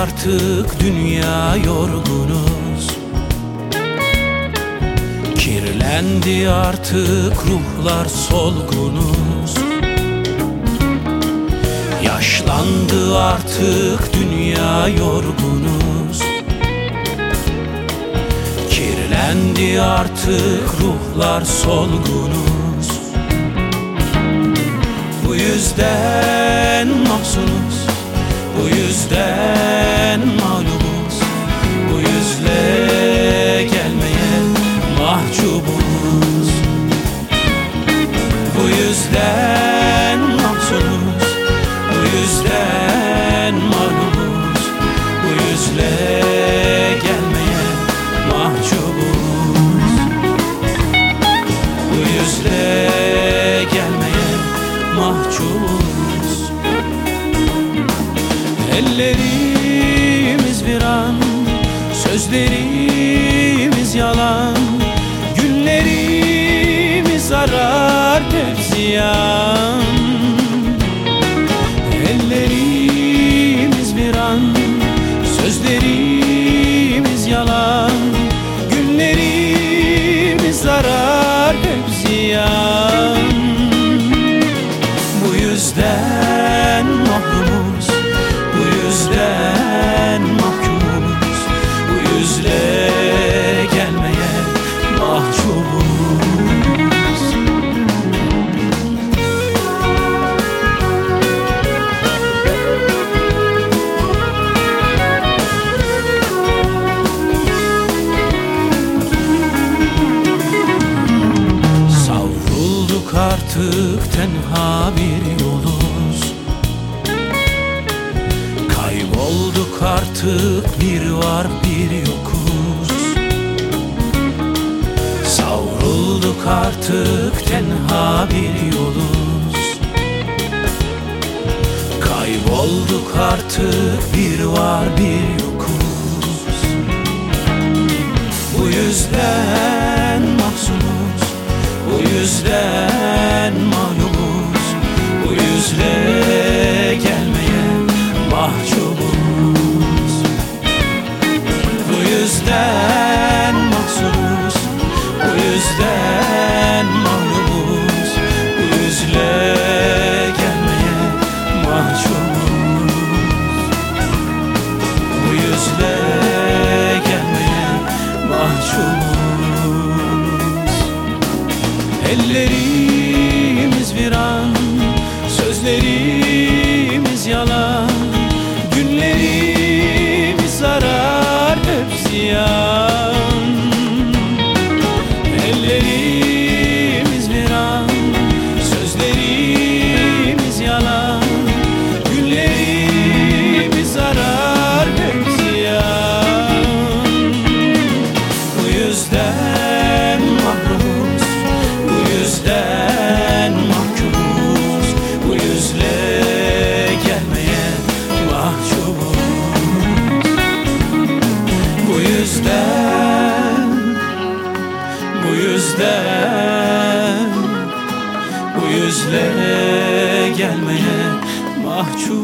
artık dünya yorgunuz. Kirlendi artık ruhlar solgunuz. Yaşlandı artık dünya yorgunuz. Kirlendi artık ruhlar solgunuz. Bu yüzden mahzunuz Bu yüzden mahcubuz. Bu yüzden mahzunuz Bu yüzden mağlubuz Bu yüzle gelmeye mahcubuz. Bu yüzle gelmeye mahcubuz. Ellerimiz bir an Sözlerimiz yalan ziyan Ellerimiz bir an Sözlerimiz yalan. Günlerimiz zarar hep ziyan artık tenha bir yoluz Kaybolduk artık bir var bir yokuz. Savrulduk artık tenha bir yoluz Kaybolduk artık bir var bir yokuz. Bu yüzden mahzunuz Bu yüzden yüzden mağlubuz Bu yüzle gelmeye mahcubuz. Bu yüzle gelmeye mahcubuz. Ellerimiz Ah çu